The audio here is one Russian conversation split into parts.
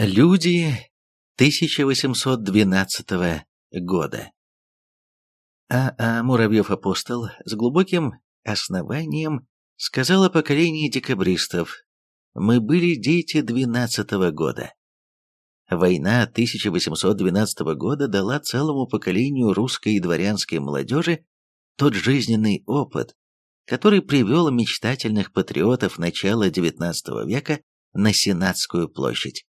Люди 1812 года. А. А. Муравьев-апостол с глубоким основанием сказал о поколении декабристов «Мы были дети 12 года». Война 1812 года дала целому поколению русской и дворянской молодежи тот жизненный опыт, который привел мечтательных патриотов начала XIX века на Сенатскую площадь.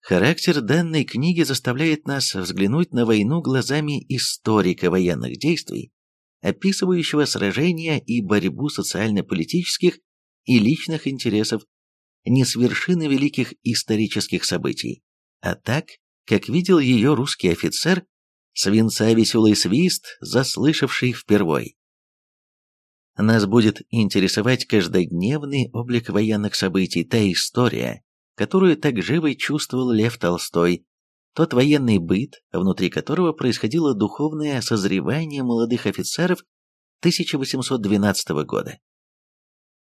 Характер данной книги заставляет нас взглянуть на войну глазами историка военных действий, описывающего сражения и борьбу социально-политических и личных интересов не с вершины великих исторических событий, а так, как видел ее русский офицер, свинца веселый свист, заслышавший впервой. Нас будет интересовать каждодневный облик военных событий, та история, которую так живо чувствовал Лев Толстой, тот военный быт, внутри которого происходило духовное созревание молодых офицеров 1812 года.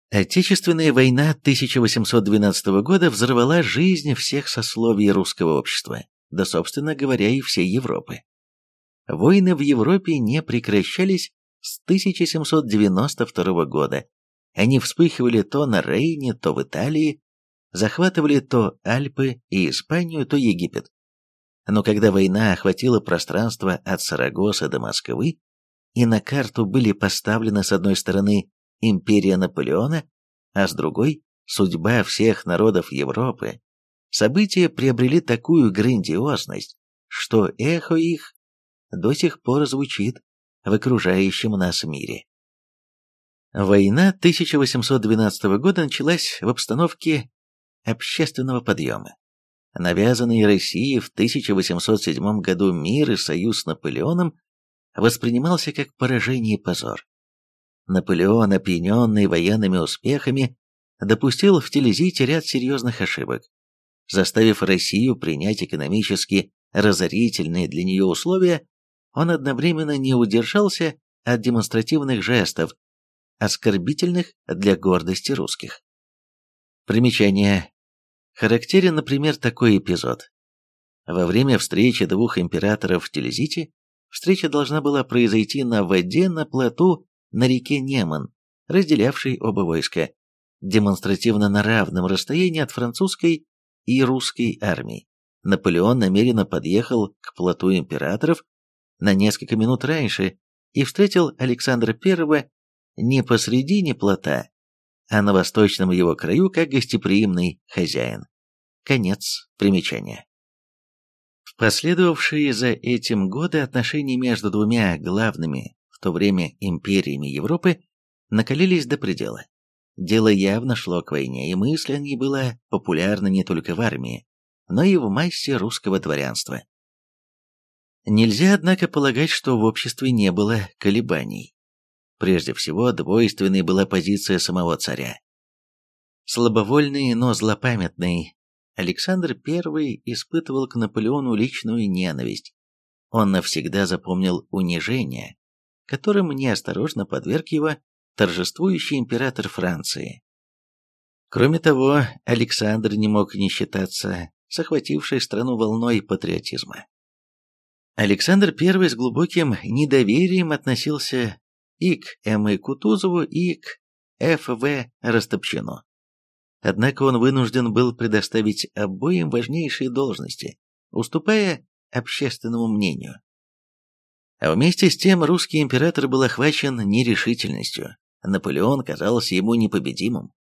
Отечественная война 1812 года взорвала жизнь всех сословий русского общества, да, собственно говоря, и всей Европы. Войны в Европе не прекращались с 1792 года. Они вспыхивали то на Рейне, то в Италии, захватывали то Альпы и Испанию, то Египет. Но когда война охватила пространство от Сарагоса до Москвы, и на карту были поставлены с одной стороны империя Наполеона, а с другой – судьба всех народов Европы, события приобрели такую грандиозность, что эхо их до сих пор звучит в окружающем нас мире. Война 1812 года началась в обстановке общественного подъема. Навязанный России в 1807 году мир и союз с Наполеоном воспринимался как поражение и позор. Наполеон, опьяненный военными успехами, допустил в Телезите ряд серьезных ошибок, заставив Россию принять экономически разорительные для нее условия, он одновременно не удержался от демонстративных жестов, оскорбительных для гордости русских. Примечание. Характерен, например, такой эпизод. Во время встречи двух императоров в Телезите встреча должна была произойти на воде на плоту на реке Неман, разделявшей оба войска, демонстративно на равном расстоянии от французской и русской армий. Наполеон намеренно подъехал к плоту императоров на несколько минут раньше и встретил Александра I не посредине плота, а на восточном его краю как гостеприимный хозяин. Конец примечания. В последовавшие за этим годы отношения между двумя главными в то время империями Европы накалились до предела. Дело явно шло к войне, и мысль о ней была популярна не только в армии, но и в массе русского дворянства. Нельзя, однако, полагать, что в обществе не было колебаний. Прежде всего, двойственной была позиция самого царя. Слабовольный, но злопамятный, Александр I испытывал к Наполеону личную ненависть. Он навсегда запомнил унижение, которым неосторожно подверг его торжествующий император Франции. Кроме того, Александр не мог не считаться с охватившей страну волной патриотизма. Александр I с глубоким недоверием относился и к М.И. Кутузову, и к Ф.В. Растопчину. Однако он вынужден был предоставить обоим важнейшие должности, уступая общественному мнению. А вместе с тем русский император был охвачен нерешительностью. Наполеон казался ему непобедимым.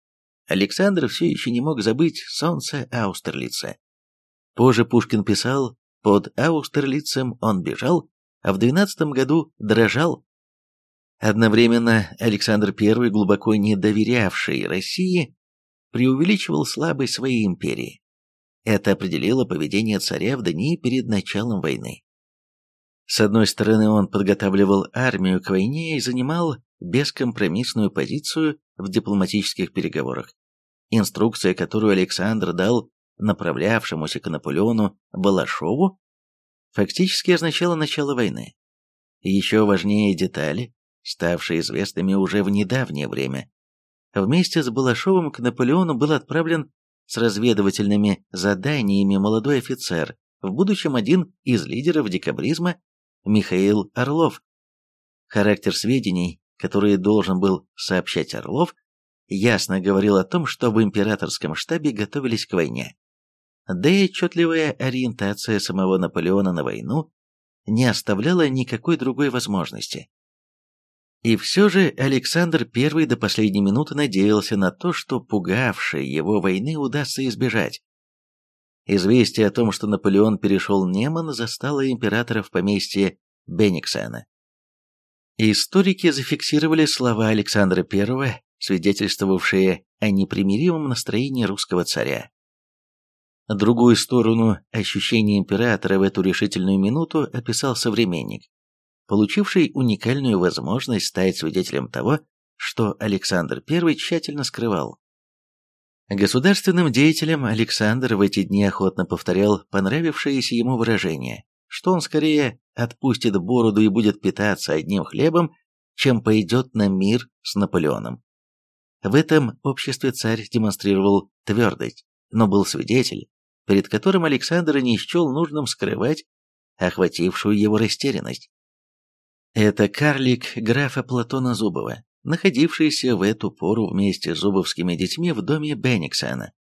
Александр все еще не мог забыть солнце Аустерлица. Позже Пушкин писал, под Аустерлицем он бежал, а в двенадцатом году дрожал, Одновременно Александр I, глубоко не доверявший России, преувеличивал слабость своей империи. Это определило поведение царя в дни перед началом войны. С одной стороны, он подготавливал армию к войне и занимал бескомпромиссную позицию в дипломатических переговорах. Инструкция, которую Александр дал направлявшемуся к Наполеону Балашову, фактически означала начало войны. Еще важнее детали, ставшие известными уже в недавнее время. Вместе с Балашовым к Наполеону был отправлен с разведывательными заданиями молодой офицер, в будущем один из лидеров декабризма Михаил Орлов. Характер сведений, которые должен был сообщать Орлов, ясно говорил о том, что в императорском штабе готовились к войне. Да и отчетливая ориентация самого Наполеона на войну не оставляла никакой другой возможности. И все же Александр I до последней минуты надеялся на то, что пугавшей его войны удастся избежать. Известие о том, что Наполеон перешел Неман, застало императора в поместье Бениксена. Историки зафиксировали слова Александра I, свидетельствовавшие о непримиримом настроении русского царя. Другую сторону ощущения императора в эту решительную минуту описал современник, получивший уникальную возможность стать свидетелем того, что Александр I тщательно скрывал. Государственным деятелям Александр в эти дни охотно повторял понравившееся ему выражение, что он скорее отпустит бороду и будет питаться одним хлебом, чем пойдет на мир с Наполеоном. В этом обществе царь демонстрировал твердость, но был свидетель, перед которым Александр не счел нужным скрывать охватившую его растерянность. Это карлик графа Платона Зубова, находившийся в эту пору вместе с зубовскими детьми в доме Бенниксена.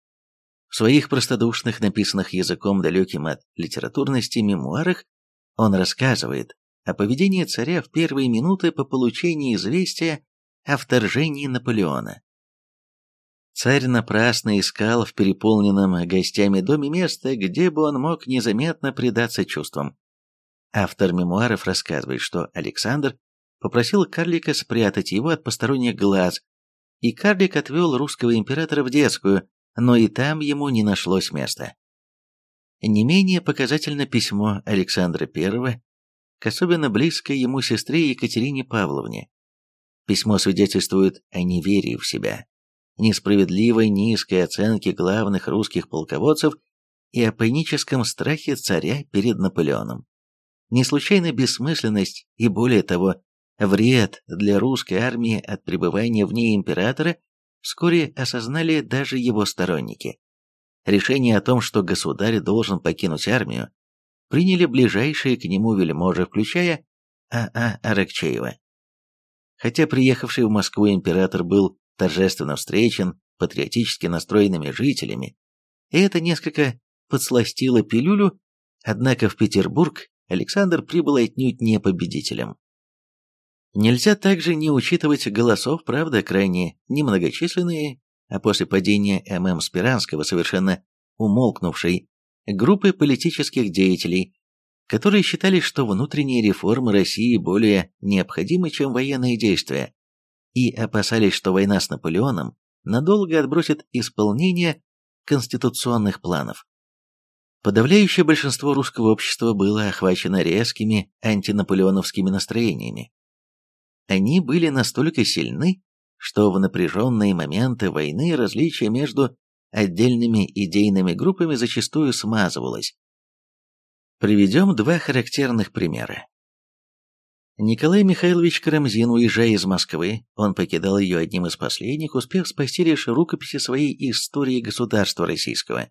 В своих простодушных, написанных языком далеким от литературности мемуарах, он рассказывает о поведении царя в первые минуты по получении известия о вторжении Наполеона. Царь напрасно искал в переполненном гостями доме место, где бы он мог незаметно предаться чувствам. Автор мемуаров рассказывает, что Александр попросил карлика спрятать его от посторонних глаз, и карлик отвел русского императора в детскую, но и там ему не нашлось места. Не менее показательно письмо Александра I к особенно близкой ему сестре Екатерине Павловне. Письмо свидетельствует о неверии в себя, несправедливой низкой оценке главных русских полководцев и о паническом страхе царя перед Наполеоном. Не случайно бессмысленность и, более того, вред для русской армии от пребывания вне императора вскоре осознали даже его сторонники. Решение о том, что государь должен покинуть армию, приняли ближайшие к нему вельможи, включая А.А. А. Аракчеева. Хотя приехавший в Москву император был торжественно встречен патриотически настроенными жителями, и это несколько подсластило пилюлю, однако в Петербург Александр прибыл отнюдь не победителем. Нельзя также не учитывать голосов, правда, крайне немногочисленные, а после падения ММ Спиранского совершенно умолкнувшей, группы политических деятелей, которые считали, что внутренние реформы России более необходимы, чем военные действия, и опасались, что война с Наполеоном надолго отбросит исполнение конституционных планов. Подавляющее большинство русского общества было охвачено резкими антинаполеоновскими настроениями. Они были настолько сильны, что в напряженные моменты войны различия между отдельными идейными группами зачастую смазывалось. Приведем два характерных примера. Николай Михайлович Карамзин, уезжая из Москвы, он покидал ее одним из последних, успев спасти лишь рукописи своей истории государства российского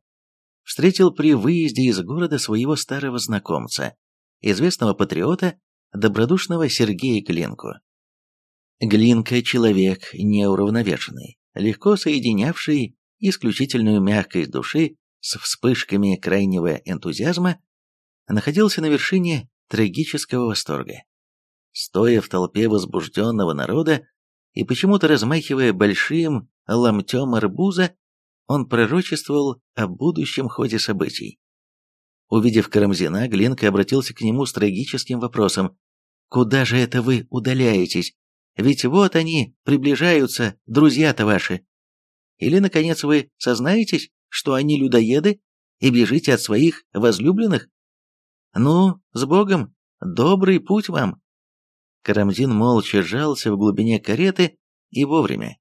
встретил при выезде из города своего старого знакомца, известного патриота, добродушного Сергея Глинку. Глинка – человек неуравновешенный, легко соединявший исключительную мягкость души с вспышками крайнего энтузиазма, находился на вершине трагического восторга. Стоя в толпе возбужденного народа и почему-то размахивая большим ломтем арбуза, он пророчествовал о будущем ходе событий. Увидев Карамзина, Глинка обратился к нему с трагическим вопросом. «Куда же это вы удаляетесь? Ведь вот они, приближаются, друзья-то ваши. Или, наконец, вы сознаетесь, что они людоеды и бежите от своих возлюбленных? Ну, с Богом, добрый путь вам!» Карамзин молча сжался в глубине кареты и вовремя.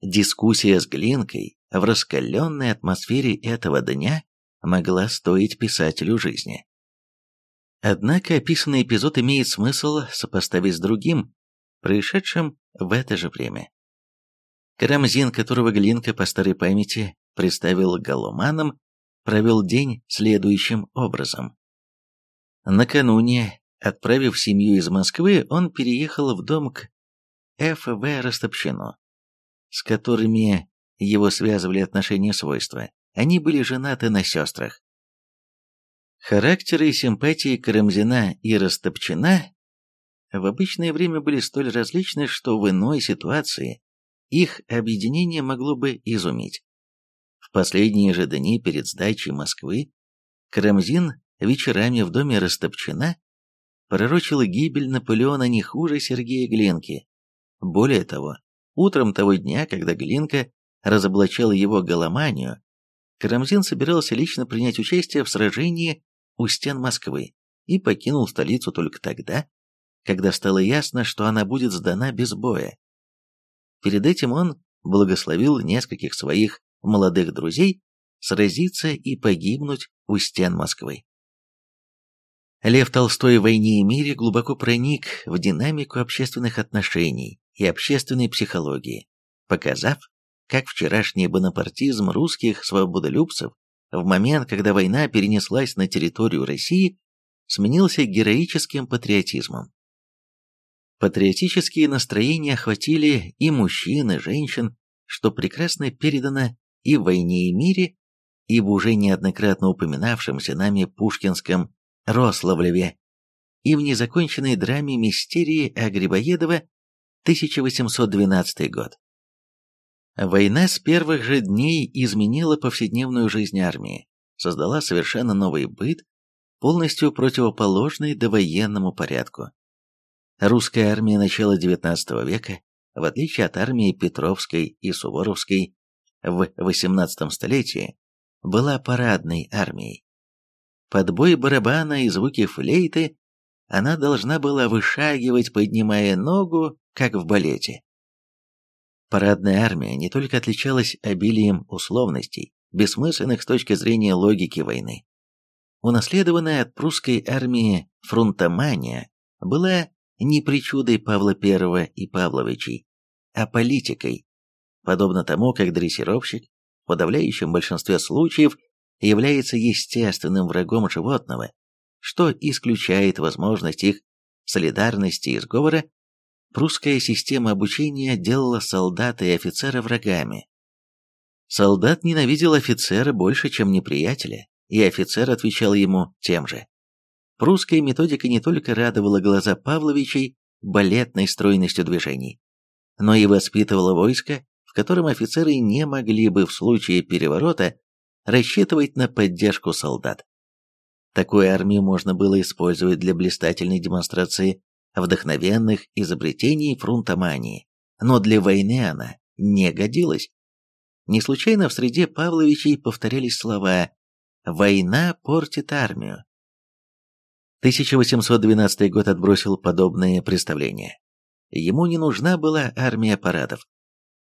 Дискуссия с Глинкой в раскаленной атмосфере этого дня могла стоить писателю жизни. Однако описанный эпизод имеет смысл сопоставить с другим, происшедшим в это же время. Карамзин, которого Глинка по старой памяти представил галуманам, провел день следующим образом. Накануне, отправив семью из Москвы, он переехал в дом к Ф.В. Растопчину, с которыми его связывали отношения свойства. Они были женаты на сестрах. Характеры и симпатии Карамзина и Растопчина в обычное время были столь различны, что в иной ситуации их объединение могло бы изумить. В последние же дни перед сдачей Москвы Карамзин вечерами в доме Растопчина пророчил гибель Наполеона не хуже Сергея Глинки. Более того, утром того дня, когда Глинка разоблачал его голоманию, Карамзин собирался лично принять участие в сражении у стен Москвы и покинул столицу только тогда, когда стало ясно, что она будет сдана без боя. Перед этим он благословил нескольких своих молодых друзей сразиться и погибнуть у стен Москвы. Лев Толстой в «Войне и мире» глубоко проник в динамику общественных отношений и общественной психологии, показав, как вчерашний бонапартизм русских свободолюбцев в момент, когда война перенеслась на территорию России, сменился героическим патриотизмом. Патриотические настроения охватили и мужчин, и женщин, что прекрасно передано и в «Войне и мире», и в уже неоднократно упоминавшемся нами пушкинском Рославлеве, и в незаконченной драме «Мистерии» о Грибоедова 1812 год. Война с первых же дней изменила повседневную жизнь армии, создала совершенно новый быт, полностью противоположный довоенному порядку. Русская армия начала XIX века, в отличие от армии Петровской и Суворовской в XVIII столетии, была парадной армией. Под бой барабана и звуки флейты она должна была вышагивать, поднимая ногу, как в балете. Парадная армия не только отличалась обилием условностей, бессмысленных с точки зрения логики войны. Унаследованная от прусской армии фрунтомания была не причудой Павла I и Павловичей, а политикой, подобно тому, как дрессировщик в подавляющем большинстве случаев является естественным врагом животного, что исключает возможность их солидарности и сговора, прусская система обучения делала солдата и офицера врагами. Солдат ненавидел офицера больше, чем неприятеля, и офицер отвечал ему тем же. Прусская методика не только радовала глаза Павловичей балетной стройностью движений, но и воспитывала войско, в котором офицеры не могли бы в случае переворота рассчитывать на поддержку солдат. Такую армию можно было использовать для блистательной демонстрации вдохновенных изобретений фрунтомании, но для войны она не годилась. Не случайно в среде Павловичей повторялись слова «война портит армию», 1812 год отбросил подобные представления. Ему не нужна была армия парадов.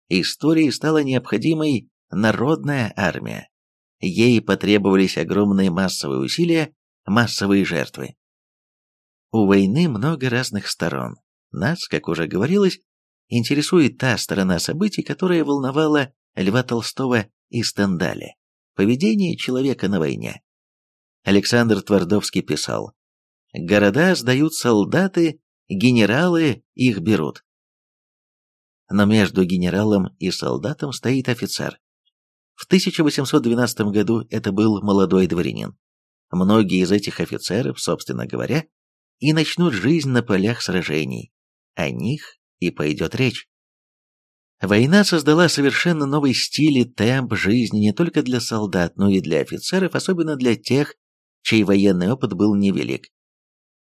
Истории стала необходимой народная армия. Ей потребовались огромные массовые усилия, массовые жертвы. У войны много разных сторон. Нас, как уже говорилось, интересует та сторона событий, которая волновала Льва Толстого и Стендаля – поведение человека на войне. Александр Твардовский писал, Города сдают солдаты, генералы их берут. Но между генералом и солдатом стоит офицер. В 1812 году это был молодой дворянин. Многие из этих офицеров, собственно говоря, и начнут жизнь на полях сражений. О них и пойдет речь. Война создала совершенно новый стиль и темп жизни не только для солдат, но и для офицеров, особенно для тех, чей военный опыт был невелик.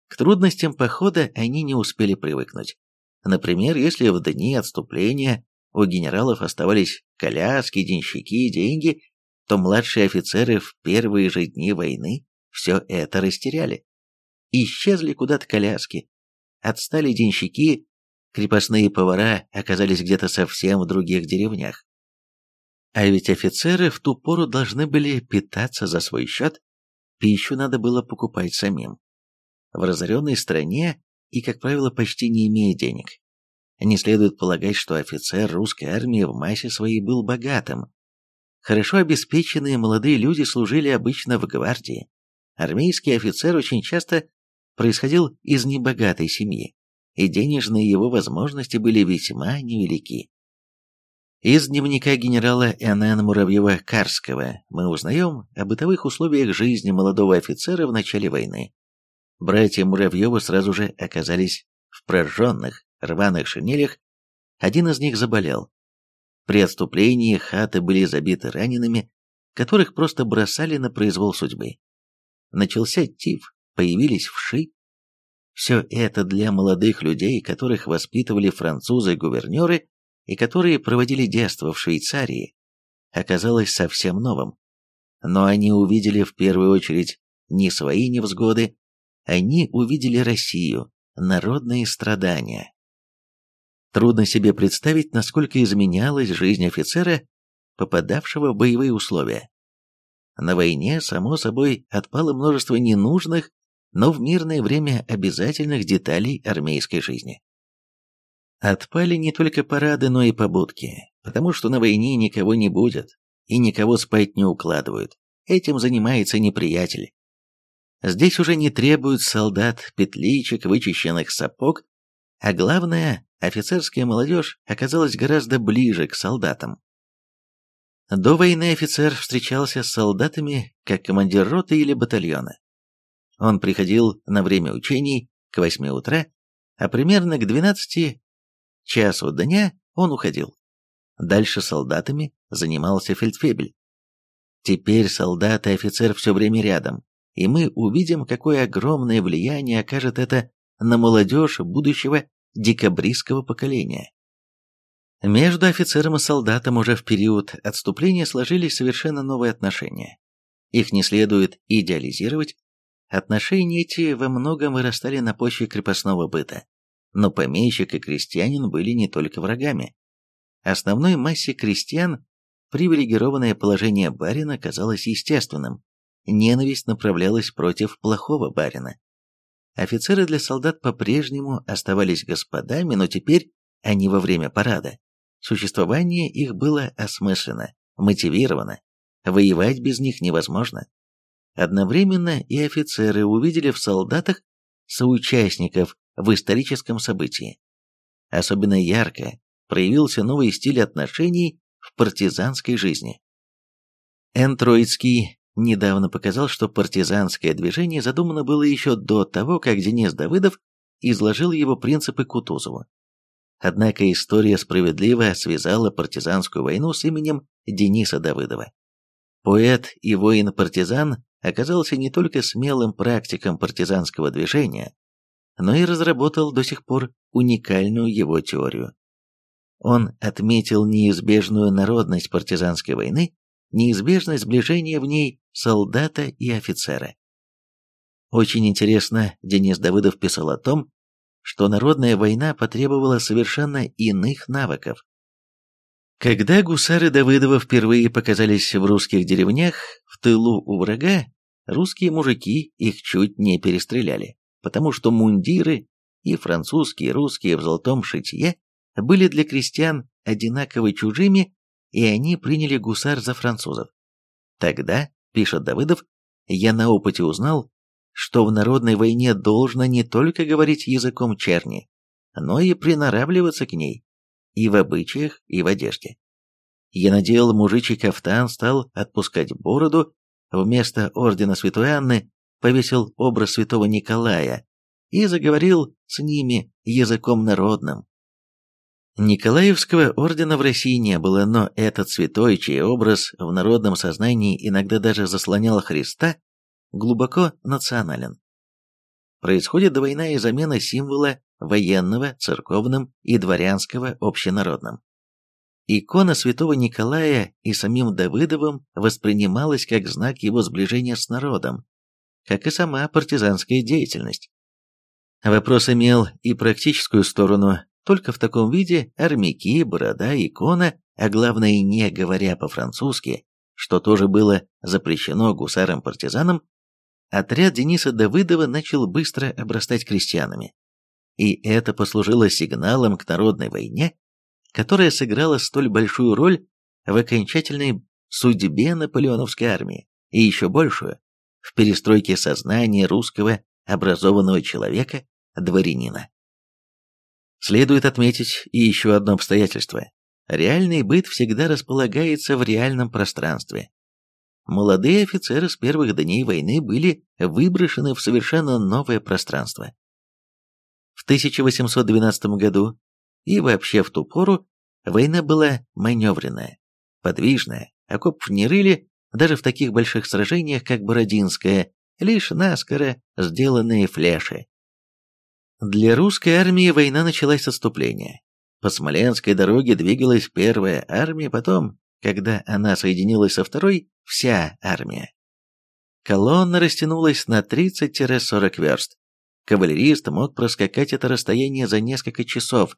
К трудностям похода они не успели привыкнуть. Например, если в дни отступления у генералов оставались коляски, денщики, деньги, то младшие офицеры в первые же дни войны все это растеряли. Исчезли куда-то коляски, отстали денщики, крепостные повара оказались где-то совсем в других деревнях. А ведь офицеры в ту пору должны были питаться за свой счет, пищу надо было покупать самим в разоренной стране и, как правило, почти не имея денег. Не следует полагать, что офицер русской армии в массе своей был богатым. Хорошо обеспеченные молодые люди служили обычно в гвардии. Армейский офицер очень часто происходил из небогатой семьи, и денежные его возможности были весьма невелики. Из дневника генерала Н.Н. Муравьева-Карского мы узнаем о бытовых условиях жизни молодого офицера в начале войны. Братья Муравьевы сразу же оказались в прожженных, рваных шинелях, один из них заболел. При отступлении хаты были забиты ранеными, которых просто бросали на произвол судьбы. Начался тиф, появились вши. Все это для молодых людей, которых воспитывали французы-гувернеры и которые проводили детство в Швейцарии, оказалось совсем новым. Но они увидели в первую очередь не свои невзгоды, они увидели Россию, народные страдания. Трудно себе представить, насколько изменялась жизнь офицера, попадавшего в боевые условия. На войне, само собой, отпало множество ненужных, но в мирное время обязательных деталей армейской жизни. Отпали не только парады, но и побудки, потому что на войне никого не будет, и никого спать не укладывают. Этим занимается неприятель. Здесь уже не требуют солдат петличек, вычищенных сапог, а главное, офицерская молодежь оказалась гораздо ближе к солдатам. До войны офицер встречался с солдатами как командир роты или батальона. Он приходил на время учений к 8 утра, а примерно к 12 часу дня он уходил. Дальше солдатами занимался фельдфебель. Теперь солдат и офицер все время рядом, и мы увидим, какое огромное влияние окажет это на молодежь будущего декабристского поколения. Между офицером и солдатом уже в период отступления сложились совершенно новые отношения. Их не следует идеализировать. Отношения эти во многом вырастали на почве крепостного быта. Но помещик и крестьянин были не только врагами. Основной массе крестьян привилегированное положение барина казалось естественным. Ненависть направлялась против плохого барина. Офицеры для солдат по-прежнему оставались господами, но теперь они во время парада. Существование их было осмысленно, мотивировано. Воевать без них невозможно. Одновременно и офицеры увидели в солдатах соучастников в историческом событии. Особенно ярко проявился новый стиль отношений в партизанской жизни. Н. Троицкий недавно показал, что партизанское движение задумано было еще до того, как Денис Давыдов изложил его принципы Кутузову. Однако история справедливо связала партизанскую войну с именем Дениса Давыдова. Поэт и воин-партизан оказался не только смелым практиком партизанского движения, но и разработал до сих пор уникальную его теорию. Он отметил неизбежную народность партизанской войны, неизбежность сближения в ней солдата и офицера. Очень интересно, Денис Давыдов писал о том, что народная война потребовала совершенно иных навыков. Когда гусары Давыдова впервые показались в русских деревнях, в тылу у врага, русские мужики их чуть не перестреляли, потому что мундиры и французские, и русские в золотом шитье были для крестьян одинаково чужими, и они приняли гусар за французов. Тогда, пишет Давыдов, я на опыте узнал, что в народной войне должно не только говорить языком черни, но и приноравливаться к ней, и в обычаях, и в одежде. Я надел мужичий кафтан, стал отпускать бороду, вместо ордена Святой Анны повесил образ святого Николая и заговорил с ними языком народным. Николаевского ордена в России не было, но этот святой, чей образ в народном сознании иногда даже заслонял Христа, глубоко национален. Происходит двойная замена символа военного, церковным и дворянского общенародным. Икона святого Николая и самим Давыдовым воспринималась как знак его сближения с народом, как и сама партизанская деятельность. Вопрос имел и практическую сторону, только в таком виде армяки, борода, икона, а главное не говоря по-французски, что тоже было запрещено гусарам-партизанам, отряд Дениса Давыдова начал быстро обрастать крестьянами. И это послужило сигналом к народной войне, которая сыграла столь большую роль в окончательной судьбе наполеоновской армии, и еще большую – в перестройке сознания русского образованного человека, дворянина. Следует отметить и еще одно обстоятельство. Реальный быт всегда располагается в реальном пространстве. Молодые офицеры с первых дней войны были выброшены в совершенно новое пространство. В 1812 году и вообще в ту пору война была маневренная, подвижная, окопов не рыли, даже в таких больших сражениях, как Бородинское, лишь наскоро сделанные флеши. Для русской армии война началась с отступления. По Смоленской дороге двигалась первая армия, потом, когда она соединилась со второй, вся армия. Колонна растянулась на 30-40 верст. Кавалерист мог проскакать это расстояние за несколько часов,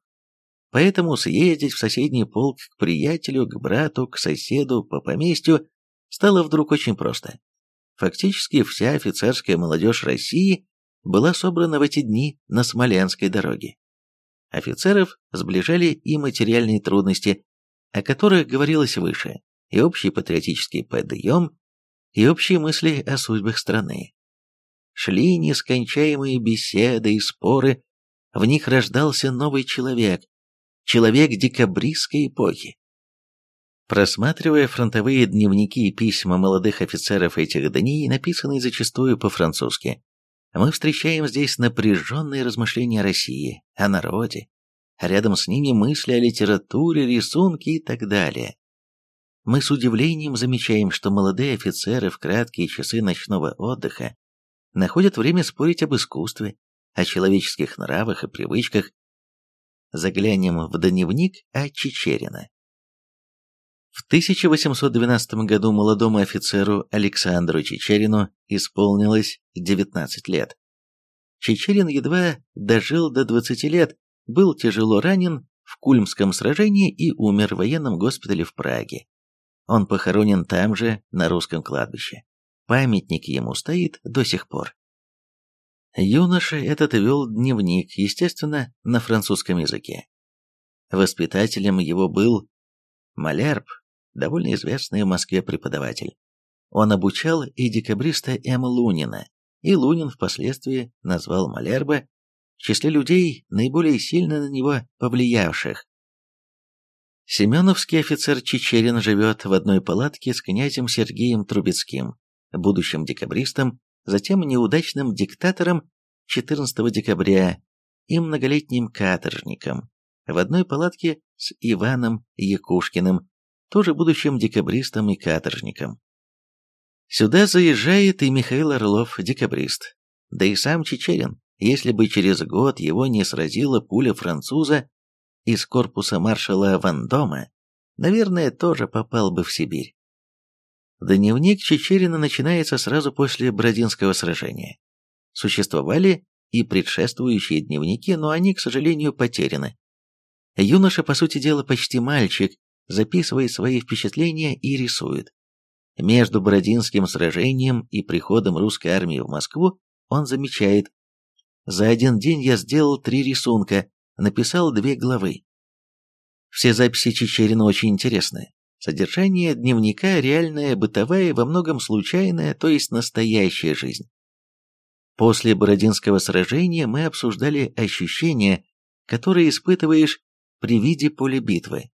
поэтому съездить в соседний полк к приятелю, к брату, к соседу, по поместью стало вдруг очень просто. Фактически вся офицерская молодежь России была собрана в эти дни на Смоленской дороге. Офицеров сближали и материальные трудности, о которых говорилось выше, и общий патриотический подъем, и общие мысли о судьбах страны. Шли нескончаемые беседы и споры, в них рождался новый человек, человек декабристской эпохи. Просматривая фронтовые дневники и письма молодых офицеров этих дней, написанные зачастую по-французски, мы встречаем здесь напряженные размышления о России, о народе, а рядом с ними мысли о литературе, рисунке и так далее. Мы с удивлением замечаем, что молодые офицеры в краткие часы ночного отдыха находят время спорить об искусстве, о человеческих нравах и привычках. Заглянем в дневник о Чечерина. В 1812 году молодому офицеру Александру Чечерину исполнилось 19 лет. Чечерин едва дожил до 20 лет, был тяжело ранен в Кульмском сражении и умер в военном госпитале в Праге. Он похоронен там же, на русском кладбище. Памятник ему стоит до сих пор. Юноша этот вел дневник, естественно, на французском языке. Воспитателем его был Малерб, довольно известный в Москве преподаватель. Он обучал и декабриста М. Лунина, и Лунин впоследствии назвал Малерба в числе людей, наиболее сильно на него повлиявших. Семеновский офицер Чечерин живет в одной палатке с князем Сергеем Трубецким, будущим декабристом, затем неудачным диктатором 14 декабря и многолетним каторжником, в одной палатке с Иваном Якушкиным, тоже будущим декабристом и каторжником. Сюда заезжает и Михаил Орлов, декабрист, да и сам Чечерин, если бы через год его не сразила пуля француза из корпуса маршала Вандома, наверное, тоже попал бы в Сибирь. Дневник Чечерина начинается сразу после Бродинского сражения. Существовали и предшествующие дневники, но они, к сожалению, потеряны. Юноша, по сути дела, почти мальчик, записывает свои впечатления и рисует. Между Бородинским сражением и приходом русской армии в Москву он замечает «За один день я сделал три рисунка, написал две главы». Все записи Чечерина очень интересны. Содержание дневника реальная, бытовая, во многом случайная, то есть настоящая жизнь. После Бородинского сражения мы обсуждали ощущения, которые испытываешь при виде поля битвы.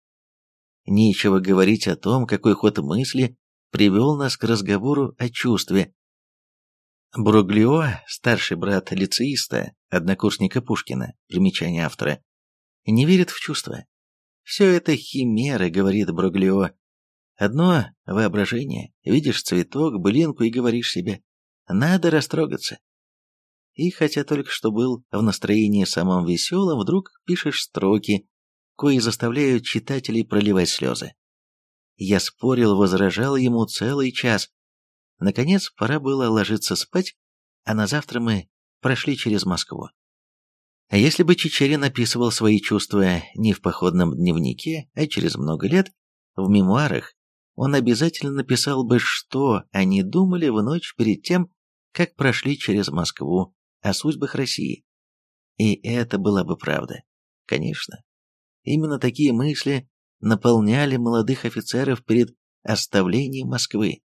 Нечего говорить о том, какой ход мысли привел нас к разговору о чувстве. Бруглио, старший брат лицеиста, однокурсника Пушкина, примечание автора, не верит в чувства. Все это химеры, говорит Бруглио. Одно воображение, видишь цветок, былинку и говоришь себе, надо растрогаться. И хотя только что был в настроении самым веселым, вдруг пишешь строки, кои заставляют читателей проливать слезы. Я спорил, возражал ему целый час. Наконец, пора было ложиться спать, а на завтра мы прошли через Москву. А если бы Чечерин описывал свои чувства не в походном дневнике, а через много лет, в мемуарах, он обязательно написал бы, что они думали в ночь перед тем, как прошли через Москву, о судьбах России. И это была бы правда. Конечно, Именно такие мысли наполняли молодых офицеров перед оставлением Москвы.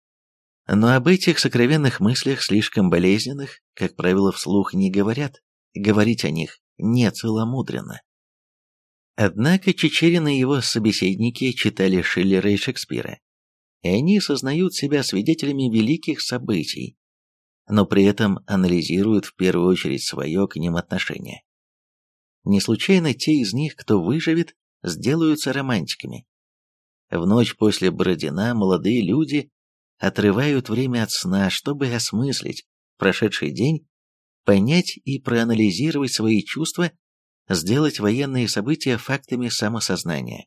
Но об этих сокровенных мыслях, слишком болезненных, как правило, вслух не говорят. Говорить о них не целомудренно. Однако Чечерин и его собеседники читали Шиллера и Шекспира, и они сознают себя свидетелями великих событий, но при этом анализируют в первую очередь свое к ним отношение. Не случайно те из них, кто выживет, сделаются романтиками. В ночь после Бородина молодые люди отрывают время от сна, чтобы осмыслить прошедший день, понять и проанализировать свои чувства, сделать военные события фактами самосознания.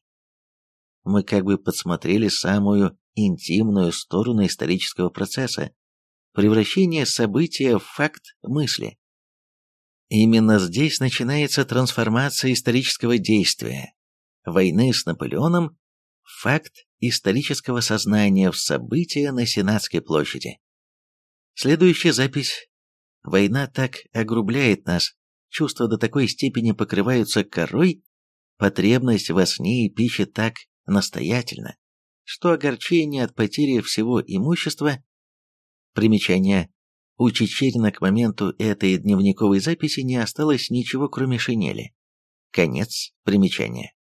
Мы как бы подсмотрели самую интимную сторону исторического процесса, превращение события в факт мысли. Именно здесь начинается трансформация исторического действия, войны с Наполеоном в факт исторического сознания в события на Сенатской площади. Следующая запись. Война так огрубляет нас, чувства до такой степени покрываются корой, потребность во сне и пище так настоятельно, что огорчение от потери всего имущества Примечание. У Чечерина к моменту этой дневниковой записи не осталось ничего, кроме шинели. Конец примечания.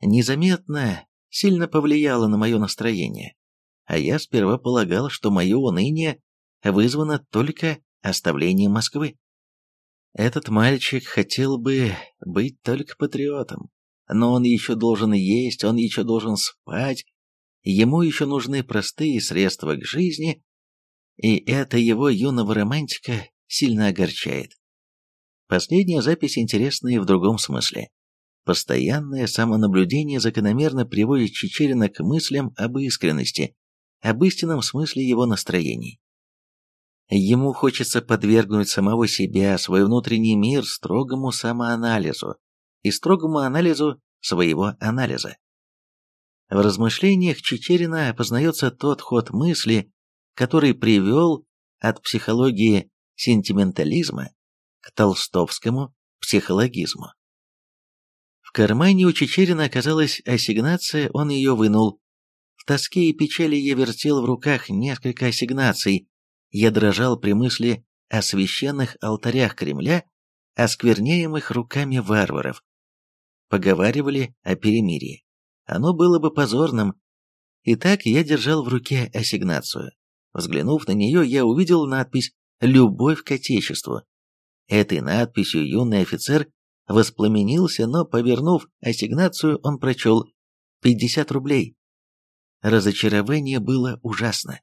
Незаметно сильно повлияло на мое настроение, а я сперва полагал, что мое уныние вызвано только оставлением Москвы. Этот мальчик хотел бы быть только патриотом, но он еще должен есть, он еще должен спать, ему еще нужны простые средства к жизни, и это его юного романтика сильно огорчает. Последняя запись интересна и в другом смысле. Постоянное самонаблюдение закономерно приводит Чечерина к мыслям об искренности, об истинном смысле его настроений. Ему хочется подвергнуть самого себя, свой внутренний мир строгому самоанализу и строгому анализу своего анализа. В размышлениях Чечерина опознается тот ход мысли, который привел от психологии сентиментализма к толстовскому психологизму. В кармане у Чечерина оказалась ассигнация, он ее вынул. В тоске и печали я вертел в руках несколько ассигнаций. Я дрожал при мысли о священных алтарях Кремля, оскверняемых руками варваров. Поговаривали о перемирии. Оно было бы позорным. Итак, я держал в руке ассигнацию. Взглянув на нее, я увидел надпись «Любовь к Отечеству». Этой надписью юный офицер воспламенился, но, повернув ассигнацию, он прочел «50 рублей». Разочарование было ужасно.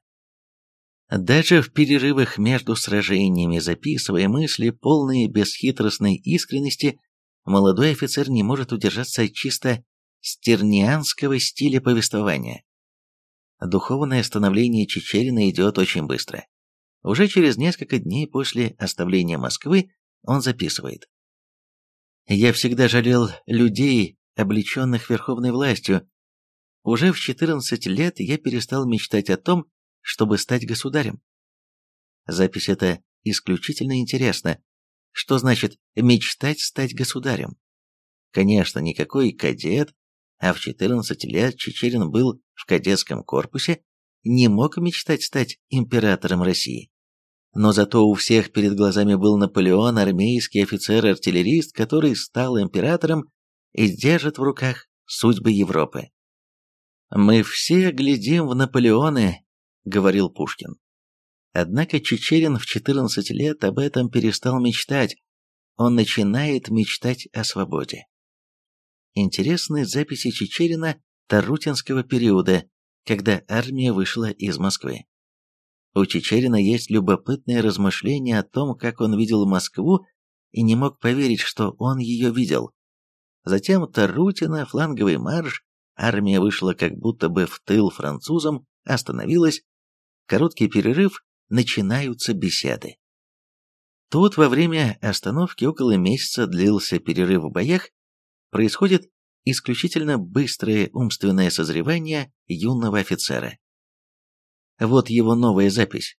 Даже в перерывах между сражениями, записывая мысли, полные бесхитростной искренности, молодой офицер не может удержаться от чисто стернианского стиля повествования. Духовное становление Чечерина идет очень быстро. Уже через несколько дней после оставления Москвы он записывает. «Я всегда жалел людей, облеченных верховной властью. Уже в 14 лет я перестал мечтать о том, чтобы стать государем». Запись эта исключительно интересна. Что значит «мечтать стать государем»? Конечно, никакой кадет, а в 14 лет Чечерин был в кадетском корпусе, не мог мечтать стать императором России. Но зато у всех перед глазами был Наполеон, армейский офицер-артиллерист, который стал императором и держит в руках судьбы Европы. «Мы все глядим в Наполеоны», — говорил Пушкин. Однако Чечерин в 14 лет об этом перестал мечтать. Он начинает мечтать о свободе. Интересны записи Чечерина Тарутинского периода, когда армия вышла из Москвы. У Чечерина есть любопытное размышление о том, как он видел Москву и не мог поверить, что он ее видел. Затем Тарутина, фланговый марш, армия вышла как будто бы в тыл французам, остановилась, короткий перерыв, начинаются беседы. Тут во время остановки около месяца длился перерыв в боях, происходит исключительно быстрое умственное созревание юного офицера. Вот его новая запись.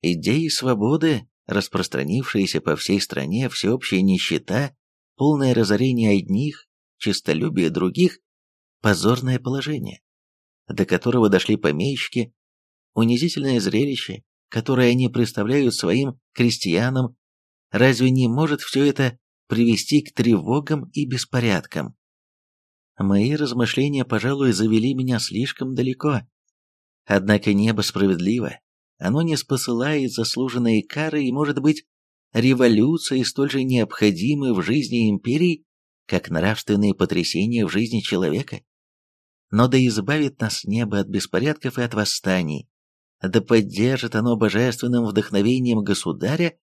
Идеи свободы, распространившиеся по всей стране, всеобщая нищета, полное разорение одних, честолюбие других, позорное положение. до которого дошли помещики, унизительное зрелище, которое они представляют своим крестьянам, разве не может все это привести к тревогам и беспорядкам? Мои размышления, пожалуй, завели меня слишком далеко. Однако небо справедливо. Оно не спосылает заслуженные кары, и, может быть, революции столь же необходимы в жизни империй, как нравственные потрясения в жизни человека. Но да избавит нас небо от беспорядков и от восстаний, да поддержит оно божественным вдохновением государя,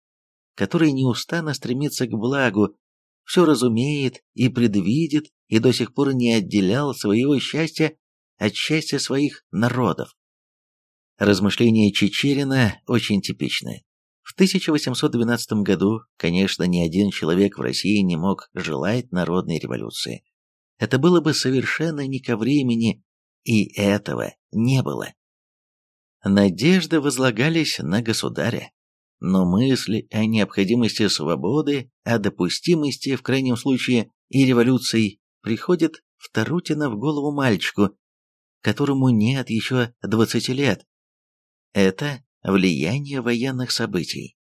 который неустанно стремится к благу, все разумеет и предвидит, и до сих пор не отделял своего счастья от счастья своих народов. Размышления Чечерина очень типичны. В 1812 году, конечно, ни один человек в России не мог желать народной революции. Это было бы совершенно не ко времени, и этого не было. Надежды возлагались на государя, но мысли о необходимости свободы, о допустимости, в крайнем случае, и революций приходят в Тарутино в голову мальчику, которому нет еще двадцати лет. Это влияние военных событий.